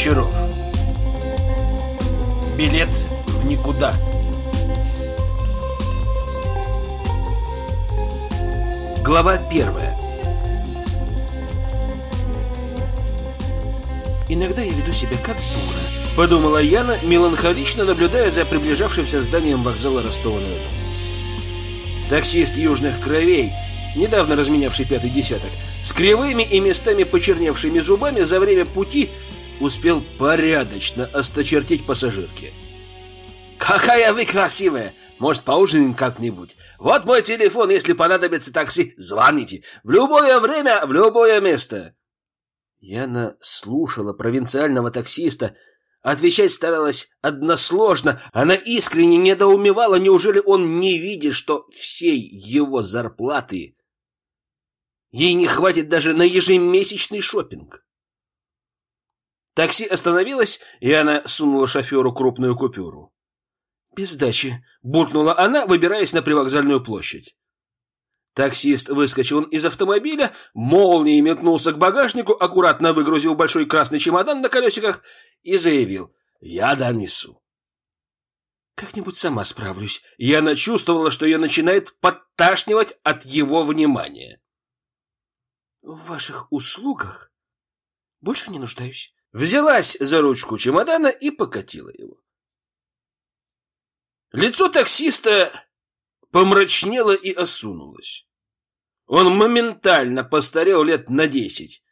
Гончаров. Билет в никуда. Глава первая. Иногда я веду себя как дура Подумала Яна, меланхолично наблюдая за приближавшимся зданием вокзала Ростова-на-Дону. Таксист южных кровей недавно разменявший пятый десяток, с кривыми и местами почерневшими зубами за время пути успел порядочно осточертить пассажирки. «Какая вы красивая! Может, поужинаем как-нибудь? Вот мой телефон, если понадобится такси, звоните. В любое время, в любое место!» Яна слушала провинциального таксиста, Отвечать старалась односложно. Она искренне недоумевала, неужели он не видит, что всей его зарплаты Ей не хватит даже на ежемесячный шопинг. Такси остановилось, и она сунула шоферу крупную купюру. «Без сдачи», — буркнула она, выбираясь на привокзальную площадь. Таксист выскочил из автомобиля, молнией метнулся к багажнику, аккуратно выгрузил большой красный чемодан на колесиках и заявил «Я донесу». «Как-нибудь сама справлюсь». Яна чувствовала, что ее начинает подташнивать от его внимания. В ваших услугах больше не нуждаюсь. Взялась за ручку чемодана и покатила его. Лицо таксиста помрачнело и осунулось. Он моментально постарел лет на десять.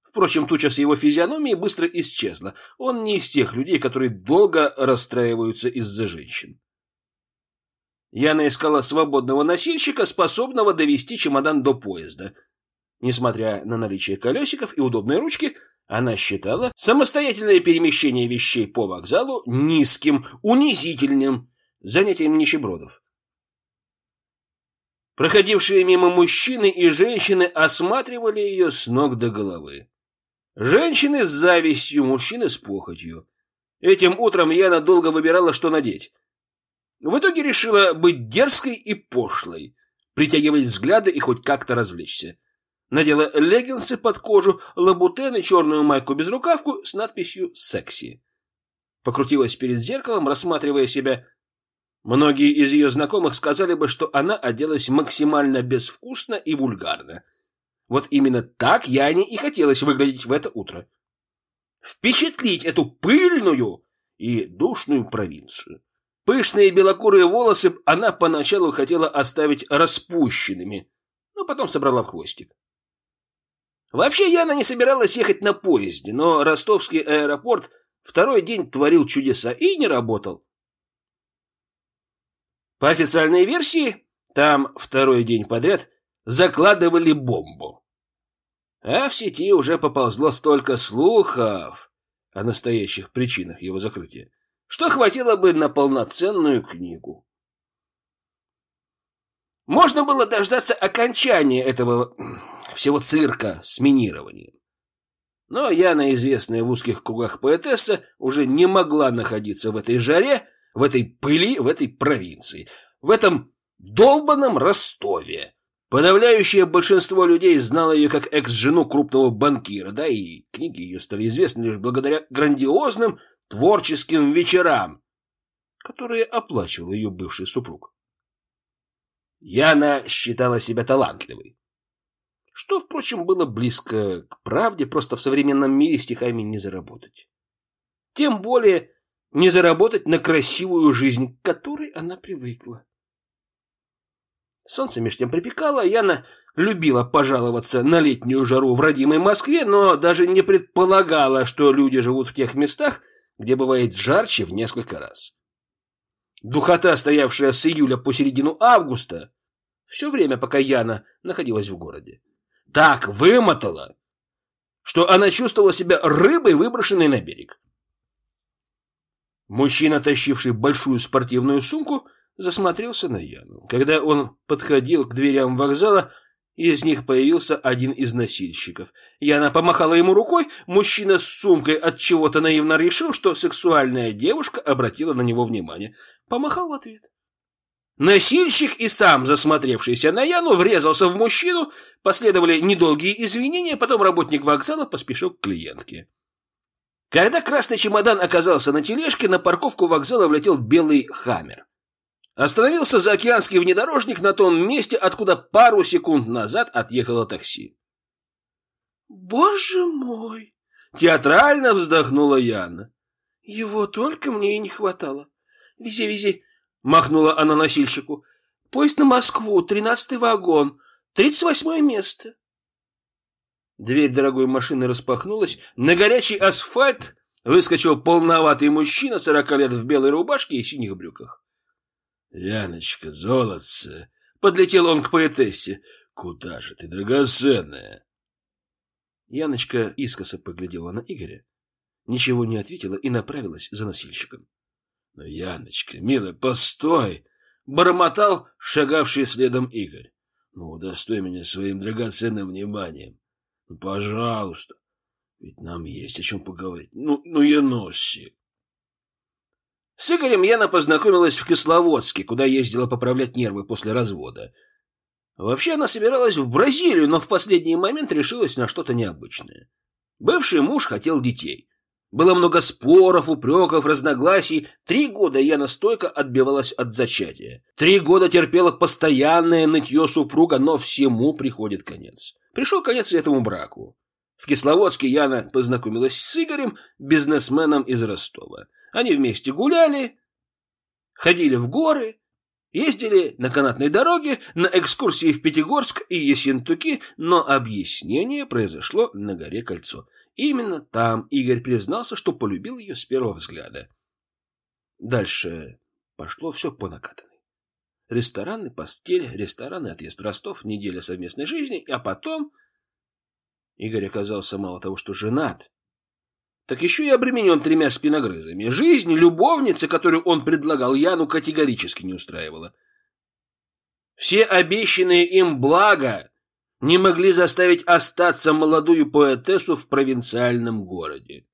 Впрочем, туча с его физиономией быстро исчезла. Он не из тех людей, которые долго расстраиваются из-за женщин. Яна искала свободного носильщика, способного довести чемодан до поезда – Несмотря на наличие колесиков и удобной ручки, она считала самостоятельное перемещение вещей по вокзалу низким, унизительным занятием нищебродов. Проходившие мимо мужчины и женщины осматривали ее с ног до головы. Женщины с завистью, мужчины с похотью. Этим утром я надолго выбирала, что надеть. В итоге решила быть дерзкой и пошлой, притягивать взгляды и хоть как-то развлечься. Надела леггинсы под кожу, лабутен и черную майку-безрукавку с надписью «Секси». Покрутилась перед зеркалом, рассматривая себя. Многие из ее знакомых сказали бы, что она оделась максимально безвкусно и вульгарно. Вот именно так Яне и хотелось выглядеть в это утро. Впечатлить эту пыльную и душную провинцию. Пышные белокурые волосы она поначалу хотела оставить распущенными, но потом собрала в хвостик. Вообще Яна не собиралась ехать на поезде, но ростовский аэропорт второй день творил чудеса и не работал. По официальной версии, там второй день подряд закладывали бомбу. А в сети уже поползло столько слухов о настоящих причинах его закрытия, что хватило бы на полноценную книгу. Можно было дождаться окончания этого всего цирка с минированием. Но Яна, известная в узких кругах поэтесса, уже не могла находиться в этой жаре, в этой пыли, в этой провинции, в этом долбанном Ростове. Подавляющее большинство людей знало ее как экс-жену крупного банкира, да и книги ее стали известны лишь благодаря грандиозным творческим вечерам, которые оплачивал ее бывший супруг. Яна считала себя талантливой что, впрочем, было близко к правде, просто в современном мире стихами не заработать. Тем более не заработать на красивую жизнь, к которой она привыкла. Солнце меж тем припекало, Яна любила пожаловаться на летнюю жару в родимой Москве, но даже не предполагала, что люди живут в тех местах, где бывает жарче в несколько раз. Духота, стоявшая с июля по середину августа, все время, пока Яна находилась в городе, так вымотала, что она чувствовала себя рыбой, выброшенной на берег. Мужчина, тащивший большую спортивную сумку, засмотрелся на Яну. Когда он подходил к дверям вокзала, из них появился один из носильщиков. Яна помахала ему рукой, мужчина с сумкой от чего-то наивно решил, что сексуальная девушка обратила на него внимание. Помахал в ответ. Носильщик и сам, засмотревшийся на Яну, врезался в мужчину, последовали недолгие извинения, потом работник вокзала поспешил к клиентке. Когда красный чемодан оказался на тележке, на парковку вокзала влетел белый хаммер. Остановился заокеанский внедорожник на том месте, откуда пару секунд назад отъехало такси. «Боже мой!» — театрально вздохнула Яна. «Его только мне и не хватало. Вези, вези!» — махнула она носильщику. «Поезд на Москву, тринадцатый вагон, тридцать восьмое место». Дверь дорогой машины распахнулась, на горячий асфальт выскочил полноватый мужчина сорока лет в белой рубашке и синих брюках. «Яночка, золотце!» — подлетел он к поэтессе. «Куда же ты, драгоценная?» Яночка искоса поглядела на Игоря, ничего не ответила и направилась за носильщиком. «Но, Яночка, милая, постой!» — бормотал шагавший следом Игорь. «Ну, удостой меня своим драгоценным вниманием. Ну, пожалуйста. Ведь нам есть о чем поговорить. Ну, ну, Яносик. С Игорем Яна познакомилась в Кисловодске, куда ездила поправлять нервы после развода. Вообще она собиралась в Бразилию, но в последний момент решилась на что-то необычное. Бывший муж хотел детей. Было много споров, упреков, разногласий. Три года Яна стойко отбивалась от зачатия. Три года терпела постоянное нытье супруга, но всему приходит конец. Пришел конец этому браку. В Кисловодске Яна познакомилась с Игорем, бизнесменом из Ростова. Они вместе гуляли, ходили в горы, ездили на канатной дороге, на экскурсии в Пятигорск и Ессентуки, но объяснение произошло на горе Кольцо. Именно там Игорь признался, что полюбил ее с первого взгляда. Дальше пошло все по накатанной. Рестораны, постель, рестораны, отъезд в Ростов, неделя совместной жизни, а потом... Игорь оказался мало того, что женат, так еще и обременен тремя спиногрызами. Жизнь любовницы, которую он предлагал Яну, категорически не устраивала. Все обещанные им блага не могли заставить остаться молодую поэтессу в провинциальном городе.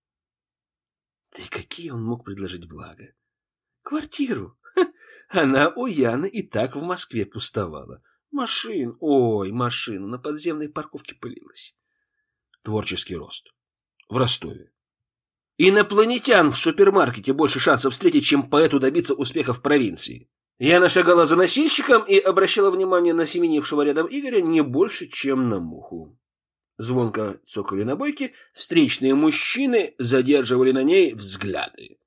Да и какие он мог предложить блага? Квартиру. Она у Яны и так в Москве пустовала. Машин, ой, машина на подземной парковке пылилась. Творческий рост. В Ростове. Инопланетян в супермаркете больше шансов встретить, чем поэту добиться успеха в провинции. Яна шагала за носильщиком и обращала внимание на семенившего рядом Игоря не больше, чем на муху. Звонко цокали на бойке, встречные мужчины задерживали на ней взгляды.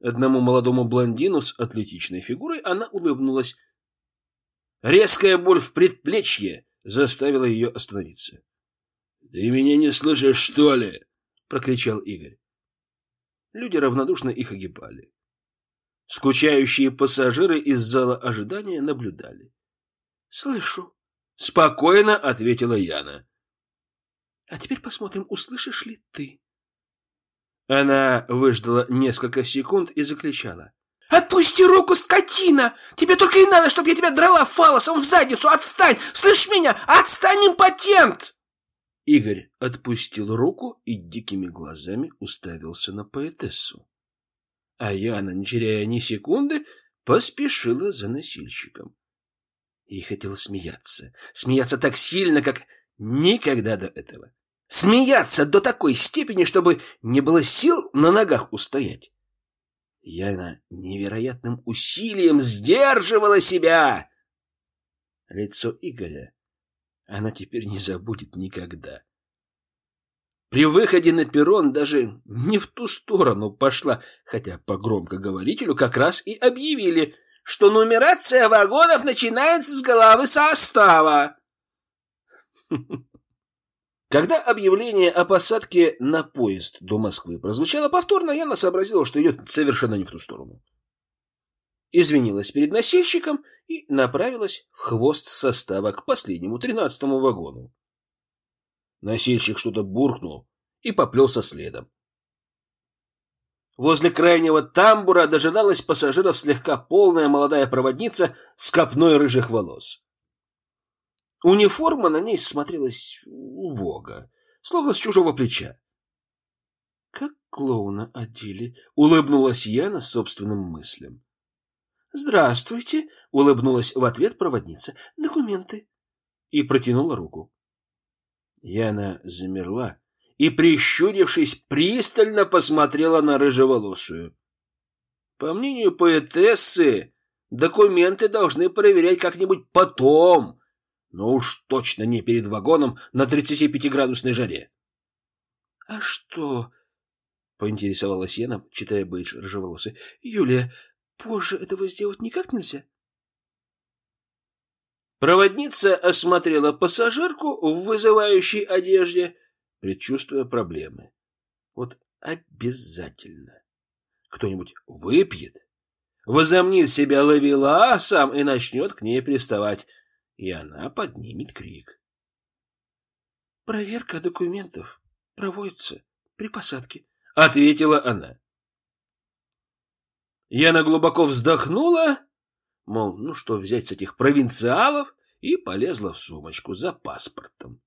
Одному молодому блондину с атлетичной фигурой она улыбнулась. Резкая боль в предплечье заставила ее остановиться. — Ты меня не слышишь, что ли? — прокричал Игорь. Люди равнодушно их огибали. Скучающие пассажиры из зала ожидания наблюдали. — Слышу. — спокойно ответила Яна. — А теперь посмотрим, услышишь ли ты. Она выждала несколько секунд и закричала. «Отпусти руку, скотина! Тебе только и надо, чтобы я тебя драла фалосом в задницу! Отстань! Слышь меня? Отстань, импотент!» Игорь отпустил руку и дикими глазами уставился на поэтессу. А Яна, не теряя ни секунды, поспешила за носильщиком. И хотела смеяться. Смеяться так сильно, как никогда до этого. Смеяться до такой степени, чтобы не было сил на ногах устоять. Яна невероятным усилием сдерживала себя. Лицо Игоря она теперь не забудет никогда. При выходе на перрон даже не в ту сторону пошла, хотя по громкоговорителю как раз и объявили, что нумерация вагонов начинается с головы состава. Когда объявление о посадке на поезд до Москвы прозвучало повторно, Яна сообразила, что идет совершенно не в ту сторону. Извинилась перед носильщиком и направилась в хвост состава к последнему, тринадцатому вагону. Носильщик что-то буркнул и поплелся следом. Возле крайнего тамбура дожидалась пассажиров слегка полная молодая проводница с копной рыжих волос. Униформа на ней смотрелась убого, словно с чужого плеча. Как клоуна одели, улыбнулась Яна собственным мыслям. «Здравствуйте!» — улыбнулась в ответ проводница. «Документы!» И протянула руку. Яна замерла и, прищурившись, пристально посмотрела на рыжеволосую. По мнению поэтессы, документы должны проверять как-нибудь потом, но уж точно не перед вагоном на 35-градусной жаре. — А что? — поинтересовалась Яна, читая бейдж рыжеволосый. — Юлия, позже этого сделать никак нельзя? Проводница осмотрела пассажирку в вызывающей одежде, предчувствуя проблемы. Вот обязательно кто-нибудь выпьет, возомнит себя ловеласом и начнет к ней приставать, и она поднимет крик. «Проверка документов проводится при посадке», — ответила она. Яна глубоко вздохнула Мол, ну что взять с этих провинциалов, и полезла в сумочку за паспортом.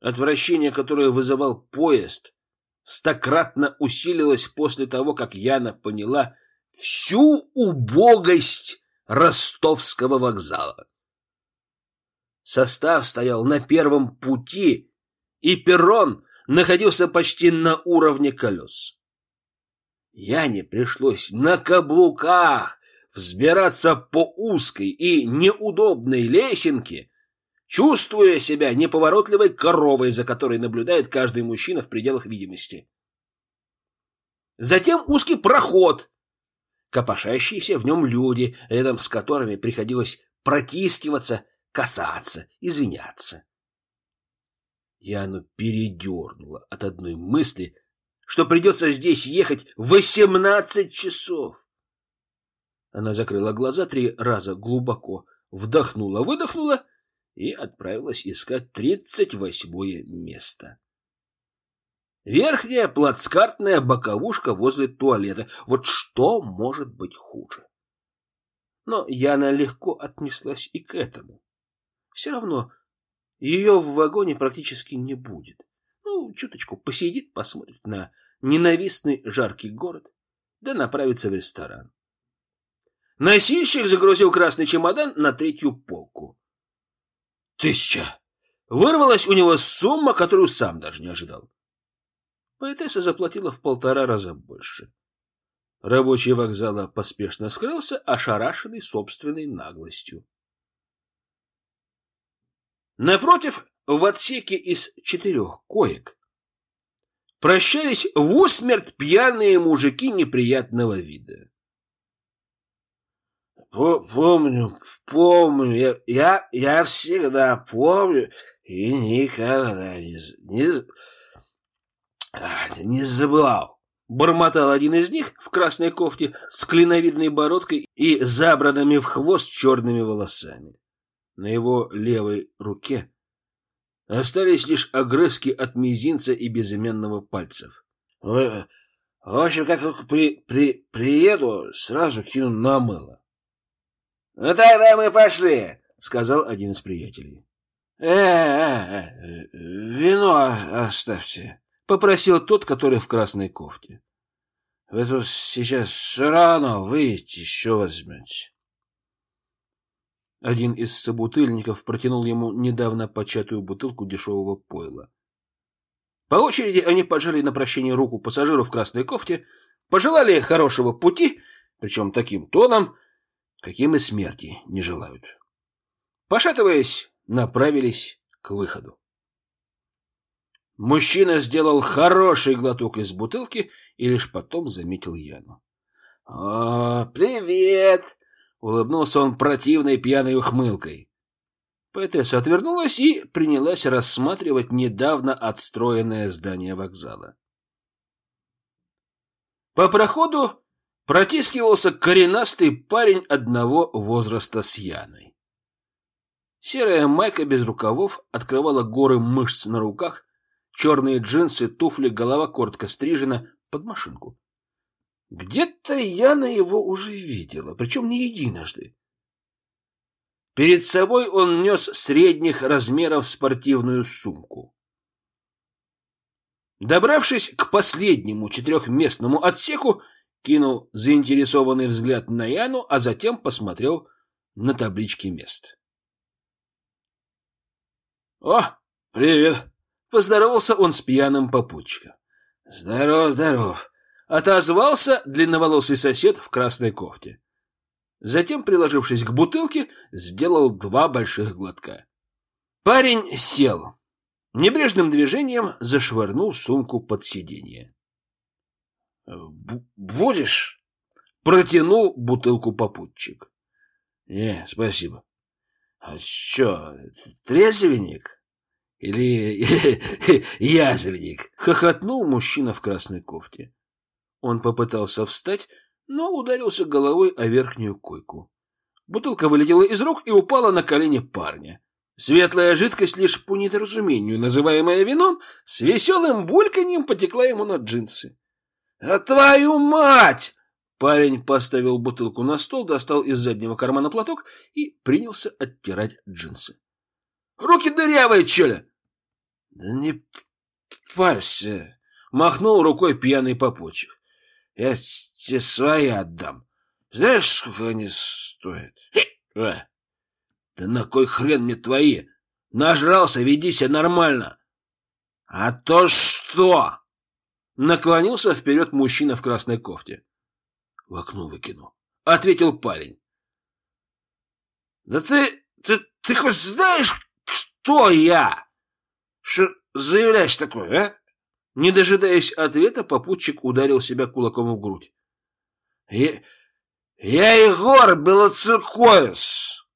Отвращение, которое вызывал поезд, стократно усилилось после того, как Яна поняла всю убогость ростовского вокзала. Состав стоял на первом пути, и перрон находился почти на уровне колес. Яне пришлось на каблуках взбираться по узкой и неудобной лесенке, чувствуя себя неповоротливой коровой, за которой наблюдает каждый мужчина в пределах видимости. Затем узкий проход, копошащиеся в нем люди, рядом с которыми приходилось протискиваться, касаться, извиняться. Яну передернуло от одной мысли, что придется здесь ехать восемнадцать часов. Она закрыла глаза три раза глубоко, вдохнула, выдохнула и отправилась искать тридцать восьмое место. Верхняя плацкартная боковушка возле туалета. Вот что может быть хуже? Но Яна легко отнеслась и к этому. Все равно ее в вагоне практически не будет. Ну, чуточку посидит, посмотрит на ненавистный жаркий город, да направится в ресторан. Носильщик загрузил красный чемодан на третью полку. Тысяча! Вырвалась у него сумма, которую сам даже не ожидал. Поэтесса заплатила в полтора раза больше. Рабочий вокзала поспешно скрылся, ошарашенный собственной наглостью. Напротив, в отсеке из четырех коек прощались в усмерть пьяные мужики неприятного вида. Помню, помню, я, я, всегда помню и никогда не, не, не забывал. Бормотал один из них в красной кофте с клиновидной бородкой и забранными в хвост черными волосами. На его левой руке остались лишь огрызки от мизинца и безыменного пальцев. В общем, как только при, при, приеду, сразу кину на мыло. «Ну тогда мы пошли», — сказал один из приятелей. «Э, э, э, вино оставьте», — попросил тот, который в красной кофте. «Вы тут сейчас все равно выйти еще возьмете». Один из собутыльников протянул ему недавно початую бутылку дешевого пойла. По очереди они пожали на прощение руку пассажиру в красной кофте, пожелали хорошего пути, причем таким тоном, каким и смерти не желают. Пошатываясь, направились к выходу. Мужчина сделал хороший глоток из бутылки и лишь потом заметил Яну. «О, привет!» — улыбнулся он противной пьяной ухмылкой. Поэтесса отвернулась и принялась рассматривать недавно отстроенное здание вокзала. По проходу протискивался коренастый парень одного возраста с Яной. Серая майка без рукавов открывала горы мышц на руках, черные джинсы, туфли, голова коротко стрижена под машинку. Где-то Яна его уже видела, причем не единожды. Перед собой он нес средних размеров спортивную сумку. Добравшись к последнему четырехместному отсеку, кинул заинтересованный взгляд на Яну, а затем посмотрел на таблички мест. «О, привет! Поздоровался он с пьяным попутчиком. Здоров, здоров. Отозвался длинноволосый сосед в красной кофте. Затем, приложившись к бутылке, сделал два больших глотка. Парень сел. Небрежным движением зашвырнул сумку под сиденье. «Будешь?» Протянул бутылку попутчик. «Не, спасибо. А что, трезвенник? Или язвенник?» Хохотнул мужчина в красной кофте. Он попытался встать, но ударился головой о верхнюю койку. Бутылка вылетела из рук и упала на колени парня. Светлая жидкость, лишь по недоразумению называемая вином, с веселым бульканьем потекла ему на джинсы. «А твою мать!» Парень поставил бутылку на стол, достал из заднего кармана платок и принялся оттирать джинсы. «Руки дырявые, чё «Да не парься!» — махнул рукой пьяный попочек. «Я тебе свои отдам. Знаешь, сколько они стоят?» «А, да на кой хрен мне твои? Нажрался, веди себя нормально!» «А то что?» Наклонился вперед мужчина в красной кофте. В окно выкину. Ответил парень. Да ты, ты, ты хоть знаешь, кто я? Что заявляешь такое, а? Не дожидаясь ответа, попутчик ударил себя кулаком в грудь. Я, я Егор Белоцерковец.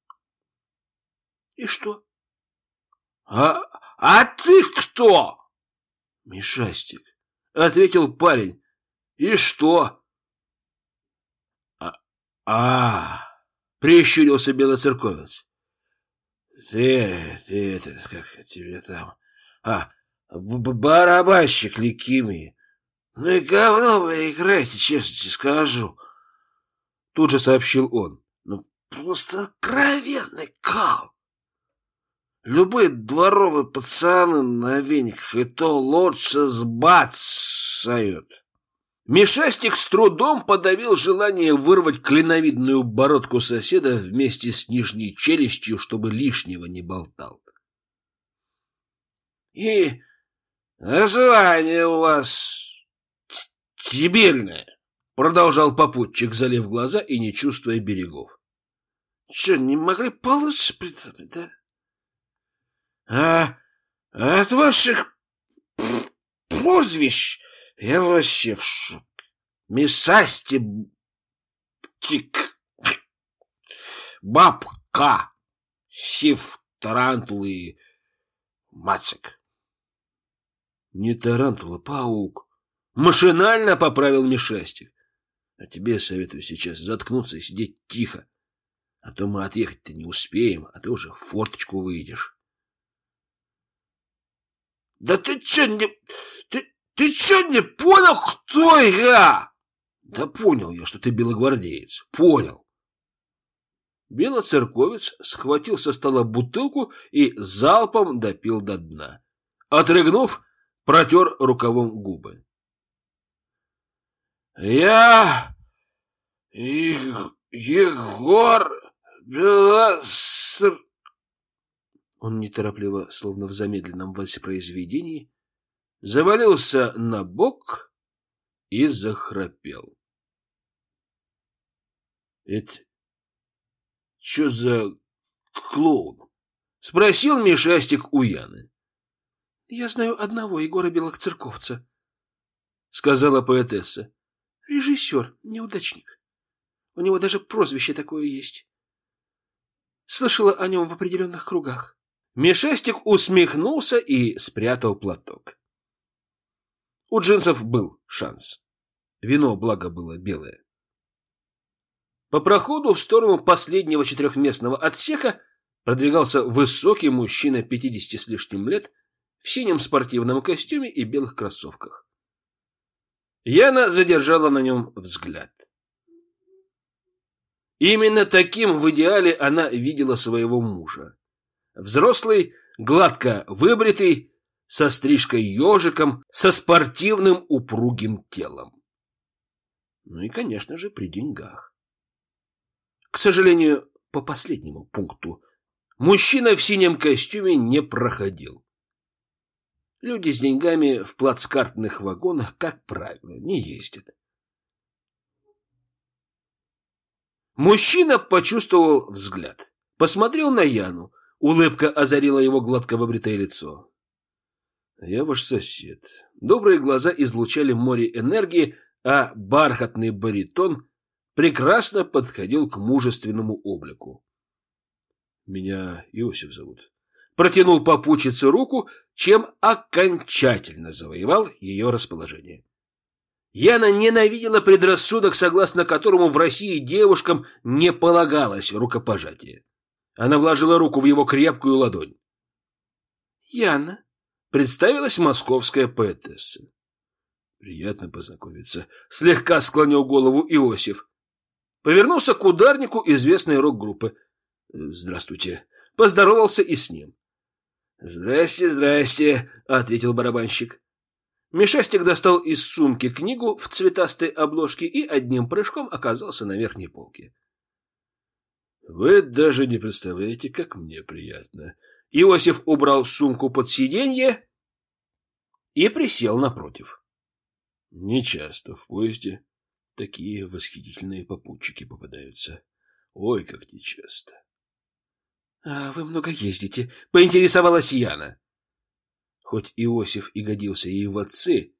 И что? А, а ты кто? Мишастик. — ответил парень. «И что?» «А, а прищурился белоцерковец. «Ты, ты, это, как тебе там? А, барабанщик Ликимии. Ну и говно вы играете, честно тебе скажу». Тут же сообщил он. «Ну, просто откровенный кал. Любые дворовые пацаны на вениках и то лучше сбацают. Мишастик с трудом подавил желание вырвать клиновидную бородку соседа вместе с нижней челюстью, чтобы лишнего не болтал. И название у вас дебильное, продолжал попутчик, залив глаза и не чувствуя берегов. Че, не могли получше придумать, да? А от ваших прозвищ я вообще в шок. Мисасти тик бабка сив тарантул и мацик. Не тарантула, паук. Машинально поправил Мишастик. А тебе советую сейчас заткнуться и сидеть тихо. А то мы отъехать-то не успеем, а ты уже в форточку выйдешь. Да ты что не... Ты, ты что не понял, кто я? Да понял я, что ты белогвардеец. Понял. Белоцерковец схватил со стола бутылку и залпом допил до дна. Отрыгнув, протер рукавом губы. «Я... Егор Белоцер...» Он неторопливо, словно в замедленном воспроизведении, завалился на бок и захрапел. «Это что за клоун?» — спросил Мишастик у Яны. «Я знаю одного Егора Белоцерковца», — сказала поэтесса. «Режиссер, неудачник. У него даже прозвище такое есть. Слышала о нем в определенных кругах. Мишастик усмехнулся и спрятал платок. У джинсов был шанс. Вино, благо, было белое. По проходу в сторону последнего четырехместного отсека продвигался высокий мужчина пятидесяти с лишним лет в синем спортивном костюме и белых кроссовках. Яна задержала на нем взгляд. Именно таким в идеале она видела своего мужа. Взрослый, гладко выбритый, со стрижкой ежиком, со спортивным упругим телом. Ну и, конечно же, при деньгах. К сожалению, по последнему пункту, мужчина в синем костюме не проходил. Люди с деньгами в плацкартных вагонах, как правило, не ездят. Мужчина почувствовал взгляд. Посмотрел на Яну. Улыбка озарила его гладко выбритое лицо. «Я ваш сосед». Добрые глаза излучали море энергии, а бархатный баритон прекрасно подходил к мужественному облику. «Меня Иосиф зовут». Протянул попутчице руку, чем окончательно завоевал ее расположение. Яна ненавидела предрассудок, согласно которому в России девушкам не полагалось рукопожатие. Она вложила руку в его крепкую ладонь. «Яна», — представилась московская поэтесса. «Приятно познакомиться», — слегка склонил голову Иосиф. Повернулся к ударнику известной рок-группы. «Здравствуйте». Поздоровался и с ним. «Здрасте, здрасте», — ответил барабанщик. Мишастик достал из сумки книгу в цветастой обложке и одним прыжком оказался на верхней полке. «Вы даже не представляете, как мне приятно». Иосиф убрал сумку под сиденье и присел напротив. Нечасто в поезде такие восхитительные попутчики попадаются. Ой, как нечасто. — А вы много ездите? — поинтересовалась Яна. Хоть Иосиф и годился ей в отцы,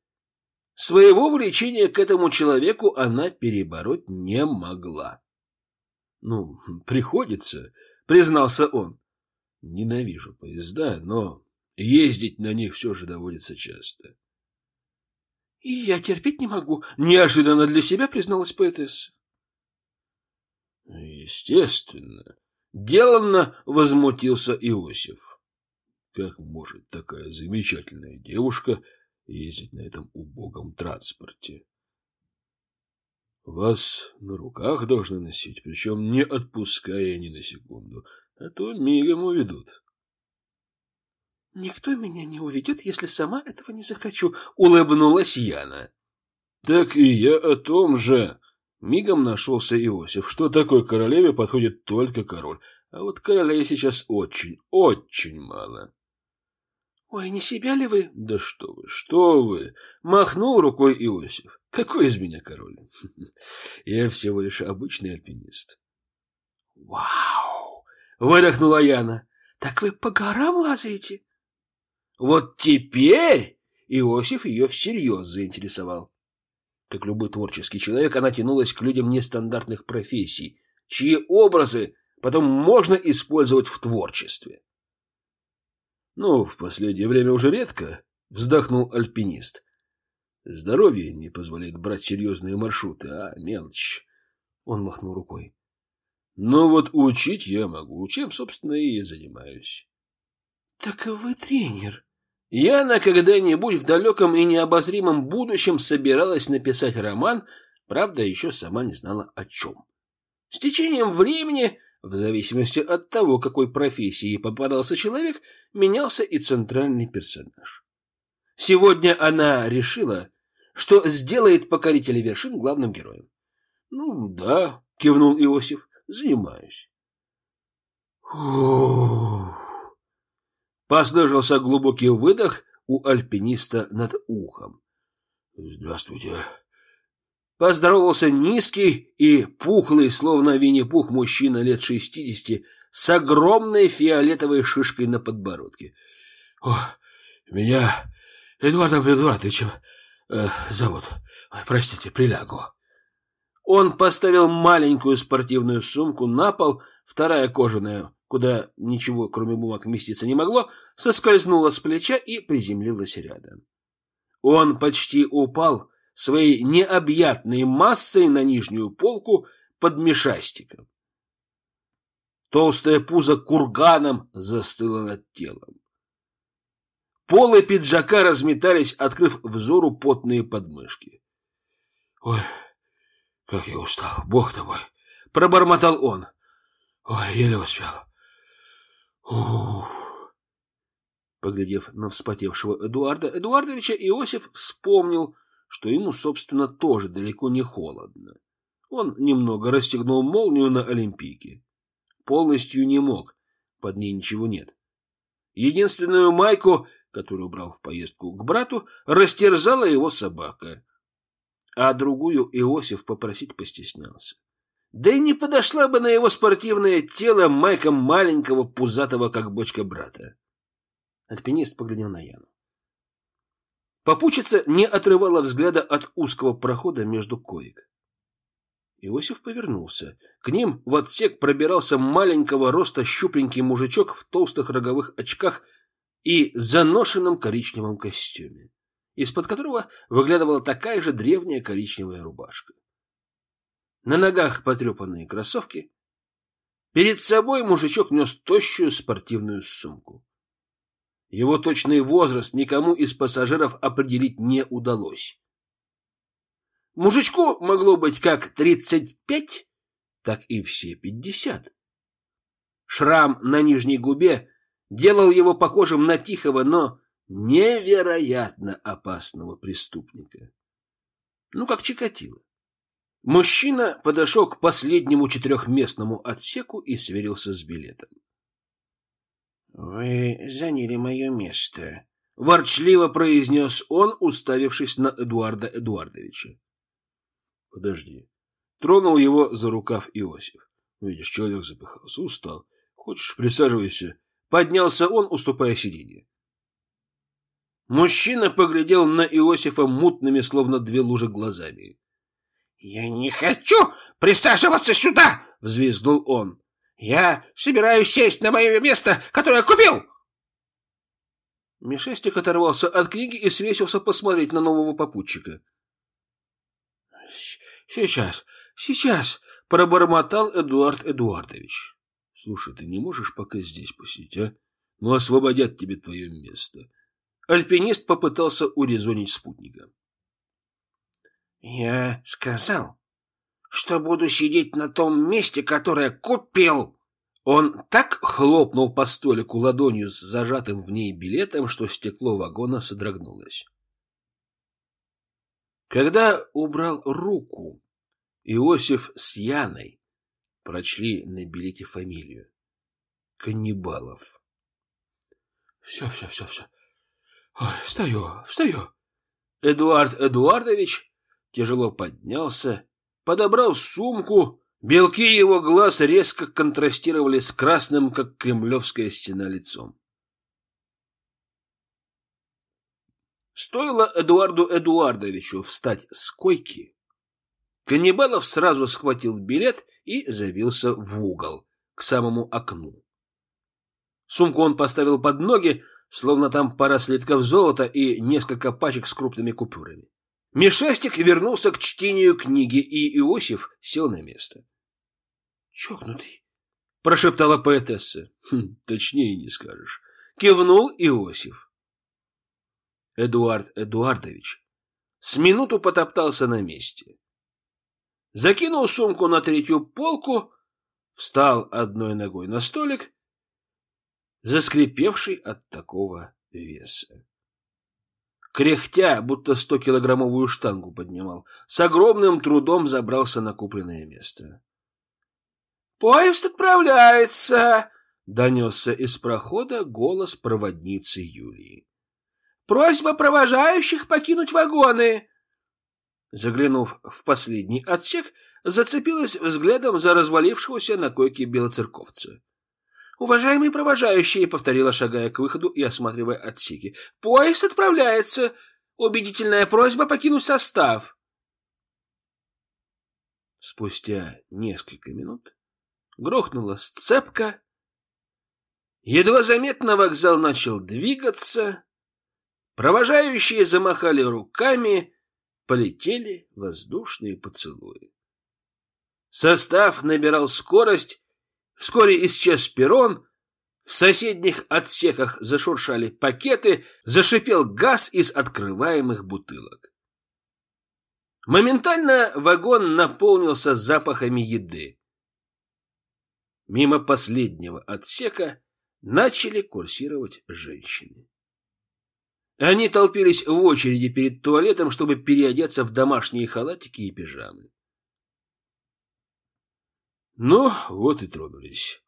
своего влечения к этому человеку она перебороть не могла. — Ну, приходится, — признался он. — Ненавижу поезда, но ездить на них все же доводится часто. — И я терпеть не могу, — неожиданно для себя призналась поэтесса. — Естественно, Деланно возмутился Иосиф. Как может такая замечательная девушка ездить на этом убогом транспорте? Вас на руках должны носить, причем не отпуская ни на секунду, а то мигом уведут. «Никто меня не уведет, если сама этого не захочу», — улыбнулась Яна. «Так и я о том же», Мигом нашелся Иосиф, что такой королеве подходит только король, а вот королей сейчас очень, очень мало. «Ой, не себя ли вы?» «Да что вы, что вы!» Махнул рукой Иосиф. «Какой из меня король? Я всего лишь обычный альпинист». «Вау!» — выдохнула Яна. «Так вы по горам лазаете?» Вот теперь Иосиф ее всерьез заинтересовал. Как любой творческий человек, она тянулась к людям нестандартных профессий, чьи образы потом можно использовать в творчестве. «Ну, в последнее время уже редко», — вздохнул альпинист. «Здоровье не позволяет брать серьезные маршруты, а мелочь». Он махнул рукой. «Ну вот учить я могу, чем, собственно, и занимаюсь». «Так вы тренер», я на когда-нибудь в далеком и необозримом будущем собиралась написать роман, правда, еще сама не знала о чем. С течением времени, в зависимости от того, какой профессии попадался человек, менялся и центральный персонаж. Сегодня она решила, что сделает покорителя вершин главным героем. «Ну да», — кивнул Иосиф, — «занимаюсь». Фух. Послышался глубокий выдох у альпиниста над ухом. «Здравствуйте». Поздоровался низкий и пухлый, словно Винни-Пух, мужчина лет шестидесяти, с огромной фиолетовой шишкой на подбородке. «О, меня Эдуардом Эдуардовичем э, зовут. Ой, простите, прилягу». Он поставил маленькую спортивную сумку на пол, вторая кожаная куда ничего, кроме бумаг, вместиться не могло, соскользнула с плеча и приземлилась рядом. Он почти упал своей необъятной массой на нижнюю полку под мешастиком. Толстое пузо курганом застыло над телом. Полы пиджака разметались, открыв взору потные подмышки. «Ой, как я устал, бог тобой!» — пробормотал он. «Ой, еле успел. Уф. Поглядев на вспотевшего Эдуарда Эдуардовича, Иосиф вспомнил, что ему, собственно, тоже далеко не холодно. Он немного расстегнул молнию на Олимпийке. Полностью не мог, под ней ничего нет. Единственную майку который убрал в поездку к брату, растерзала его собака. А другую Иосиф попросить постеснялся. Да и не подошла бы на его спортивное тело майка маленького пузатого, как бочка брата. Альпинист поглядел на Яну. Попутчица не отрывала взгляда от узкого прохода между коек. Иосиф повернулся. К ним в отсек пробирался маленького роста щупленький мужичок в толстых роговых очках и заношенном коричневом костюме, из-под которого выглядывала такая же древняя коричневая рубашка. На ногах потрепанные кроссовки. Перед собой мужичок нес тощую спортивную сумку. Его точный возраст никому из пассажиров определить не удалось. Мужичку могло быть как тридцать пять, так и все пятьдесят. Шрам на нижней губе делал его похожим на тихого, но невероятно опасного преступника. Ну, как Чикатило. Мужчина подошел к последнему четырехместному отсеку и сверился с билетом. «Вы заняли мое место», — ворчливо произнес он, уставившись на Эдуарда Эдуардовича. «Подожди». Тронул его за рукав Иосиф. Видишь, человек запыхался, устал. Хочешь, присаживайся. Поднялся он, уступая сиденье. Мужчина поглядел на Иосифа мутными, словно две лужи глазами. «Я не хочу присаживаться сюда!» — взвизгнул он. Я собираюсь сесть на мое место, которое купил!» Мишестик оторвался от книги и свесился посмотреть на нового попутчика. «Сейчас, сейчас!» — пробормотал Эдуард Эдуардович. «Слушай, ты не можешь пока здесь посидеть, а? Ну, освободят тебе твое место». Альпинист попытался урезонить спутника. «Я сказал, что буду сидеть на том месте, которое купил. Он так хлопнул по столику ладонью с зажатым в ней билетом, что стекло вагона содрогнулось. Когда убрал руку, Иосиф с Яной прочли на билете фамилию. Каннибалов. Все, все, все, все. Ой, встаю, встаю. Эдуард Эдуардович тяжело поднялся подобрал сумку. Белки его глаз резко контрастировали с красным, как кремлевская стена, лицом. Стоило Эдуарду Эдуардовичу встать с койки, Каннибалов сразу схватил билет и завился в угол, к самому окну. Сумку он поставил под ноги, словно там пара слитков золота и несколько пачек с крупными купюрами. Мишастик вернулся к чтению книги, и Иосиф сел на место. «Чокнутый», — прошептала поэтесса. Хм, «Точнее не скажешь». Кивнул Иосиф. Эдуард Эдуардович с минуту потоптался на месте. Закинул сумку на третью полку, встал одной ногой на столик, заскрипевший от такого веса кряхтя, будто сто-килограммовую штангу поднимал, с огромным трудом забрался на купленное место. «Поезд отправляется!» — донесся из прохода голос проводницы Юлии. «Просьба провожающих покинуть вагоны!» Заглянув в последний отсек, зацепилась взглядом за развалившегося на койке белоцерковца. «Уважаемые провожающие», — повторила, шагая к выходу и осматривая отсеки, — «поезд отправляется. Убедительная просьба покинуть состав». Спустя несколько минут грохнула сцепка. Едва заметно вокзал начал двигаться. Провожающие замахали руками, полетели воздушные поцелуи. Состав набирал скорость, Вскоре исчез перрон, в соседних отсеках зашуршали пакеты, зашипел газ из открываемых бутылок. Моментально вагон наполнился запахами еды. Мимо последнего отсека начали курсировать женщины. Они толпились в очереди перед туалетом, чтобы переодеться в домашние халатики и пижамы. Ну, вот и тронулись.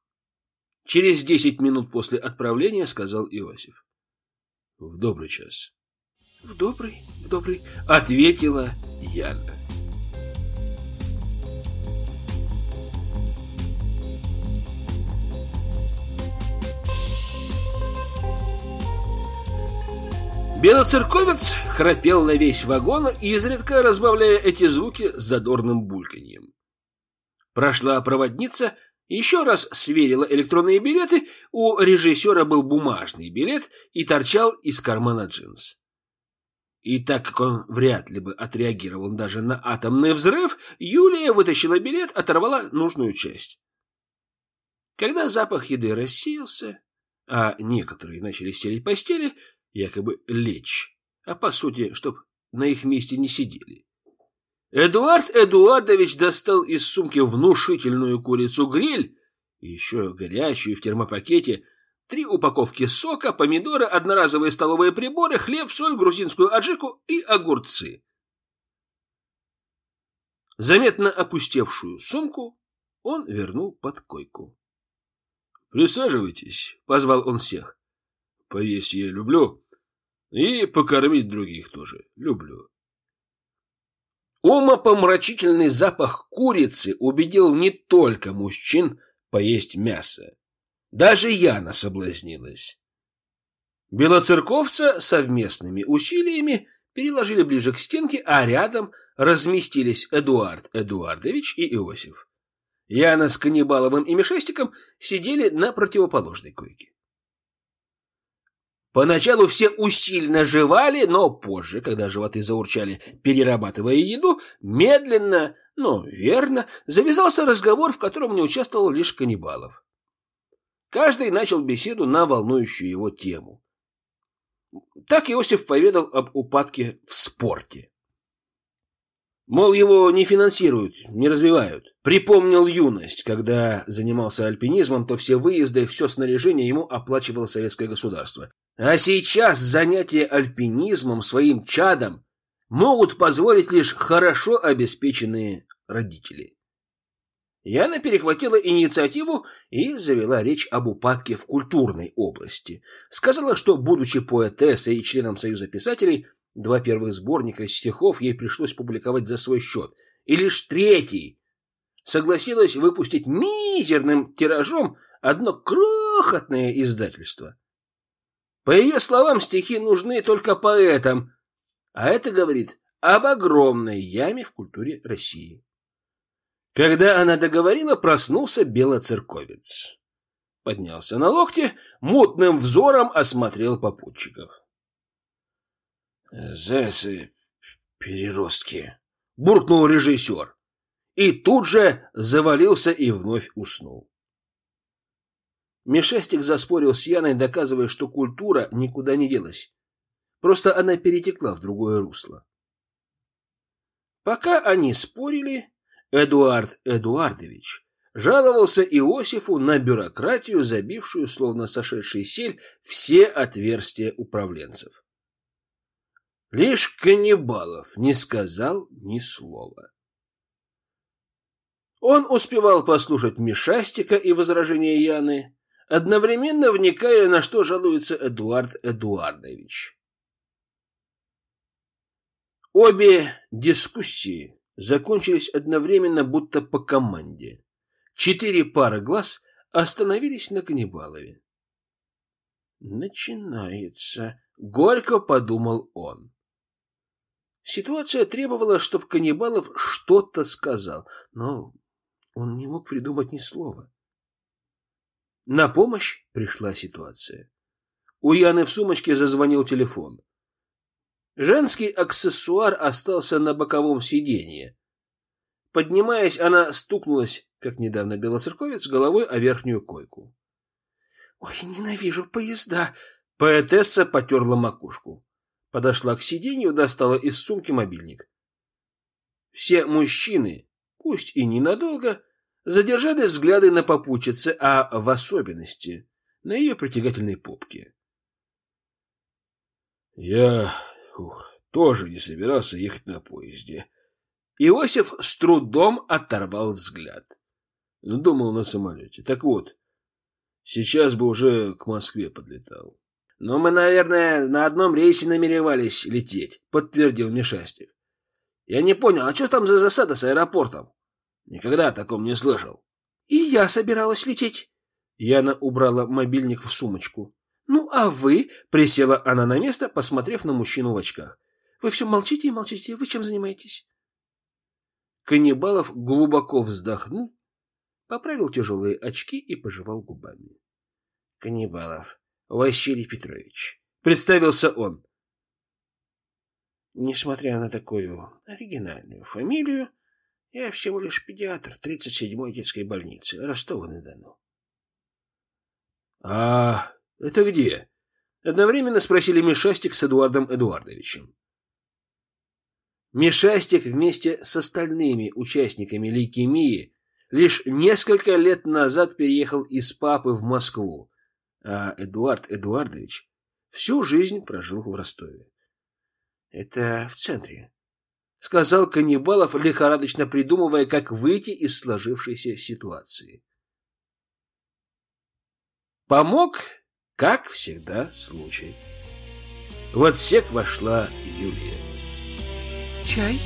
Через десять минут после отправления сказал Иосиф. В добрый час. В добрый, в добрый, ответила Яна. Белоцерковец храпел на весь вагон, изредка разбавляя эти звуки задорным бульканьем. Прошла проводница, еще раз сверила электронные билеты, у режиссера был бумажный билет и торчал из кармана джинс. И так как он вряд ли бы отреагировал даже на атомный взрыв, Юлия вытащила билет, оторвала нужную часть. Когда запах еды рассеялся, а некоторые начали стелить постели, якобы лечь, а по сути, чтоб на их месте не сидели. Эдуард Эдуардович достал из сумки внушительную курицу-гриль, еще горячую в термопакете, три упаковки сока, помидоры, одноразовые столовые приборы, хлеб, соль, грузинскую аджику и огурцы. Заметно опустевшую сумку он вернул под койку. «Присаживайтесь», — позвал он всех. «Поесть я люблю, и покормить других тоже люблю. Умопомрачительный запах курицы убедил не только мужчин поесть мясо. Даже Яна соблазнилась. Белоцерковца совместными усилиями переложили ближе к стенке, а рядом разместились Эдуард Эдуардович и Иосиф. Яна с Каннибаловым и Мишестиком сидели на противоположной койке. Поначалу все усиленно жевали, но позже, когда животы заурчали, перерабатывая еду, медленно, но верно, завязался разговор, в котором не участвовал лишь каннибалов. Каждый начал беседу на волнующую его тему. Так Иосиф поведал об упадке в спорте. Мол, его не финансируют, не развивают. Припомнил юность, когда занимался альпинизмом, то все выезды, все снаряжение ему оплачивало советское государство. А сейчас занятия альпинизмом своим чадом могут позволить лишь хорошо обеспеченные родители. Яна перехватила инициативу и завела речь об упадке в культурной области. Сказала, что, будучи поэтессой и членом Союза писателей, два первых сборника стихов ей пришлось публиковать за свой счет. И лишь третий согласилась выпустить мизерным тиражом одно крохотное издательство – по ее словам, стихи нужны только поэтам, а это говорит об огромной яме в культуре России. Когда она договорила, проснулся белоцерковец. Поднялся на локте, мутным взором осмотрел попутчиков. «Зайцы переростки», — буркнул режиссер. И тут же завалился и вновь уснул. Мишастик заспорил с Яной, доказывая, что культура никуда не делась. Просто она перетекла в другое русло. Пока они спорили, Эдуард Эдуардович жаловался Иосифу на бюрократию, забившую, словно сошедший сель, все отверстия управленцев. Лишь Каннибалов не сказал ни слова. Он успевал послушать Мишастика и возражения Яны, одновременно вникая, на что жалуется Эдуард Эдуардович. Обе дискуссии закончились одновременно, будто по команде. Четыре пары глаз остановились на Каннибалове. «Начинается», — горько подумал он. Ситуация требовала, чтобы Каннибалов что-то сказал, но он не мог придумать ни слова. На помощь пришла ситуация. У Яны в сумочке зазвонил телефон. Женский аксессуар остался на боковом сиденье. Поднимаясь, она стукнулась, как недавно белоцерковец, головой о верхнюю койку. «Ой, ненавижу поезда!» Поэтесса потерла макушку. Подошла к сиденью, достала из сумки мобильник. Все мужчины, пусть и ненадолго, задержали взгляды на попутчице, а в особенности на ее притягательной попке. Я ух, тоже не собирался ехать на поезде. Иосиф с трудом оторвал взгляд. Думал на самолете. Так вот, сейчас бы уже к Москве подлетал. «Ну, мы, наверное, на одном рейсе намеревались лететь», — подтвердил Мишастик. «Я не понял, а что там за засада с аэропортом? Никогда о таком не слышал». «И я собиралась лететь». Яна убрала мобильник в сумочку. «Ну, а вы?» — присела она на место, посмотрев на мужчину в очках. «Вы все молчите и молчите. Вы чем занимаетесь?» Каннибалов глубоко вздохнул, поправил тяжелые очки и пожевал губами. «Каннибалов, Василий Петрович», — представился он. «Несмотря на такую оригинальную фамилию, я всего лишь педиатр 37-й детской больницы Ростова-на-Дону». «А это где?» — одновременно спросили Мишастик с Эдуардом Эдуардовичем. Мишастик вместе с остальными участниками лейкемии лишь несколько лет назад переехал из Папы в Москву, а Эдуард Эдуардович всю жизнь прожил в Ростове. «Это в центре», — сказал Каннибалов, лихорадочно придумывая, как выйти из сложившейся ситуации. Помог, как всегда, случай. В отсек вошла Юлия. «Чай?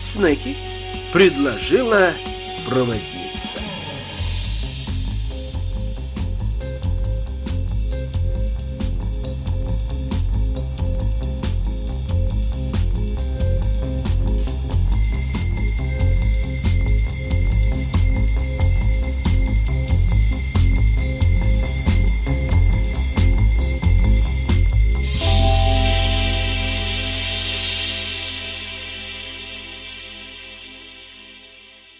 Снеки?» — предложила проводница.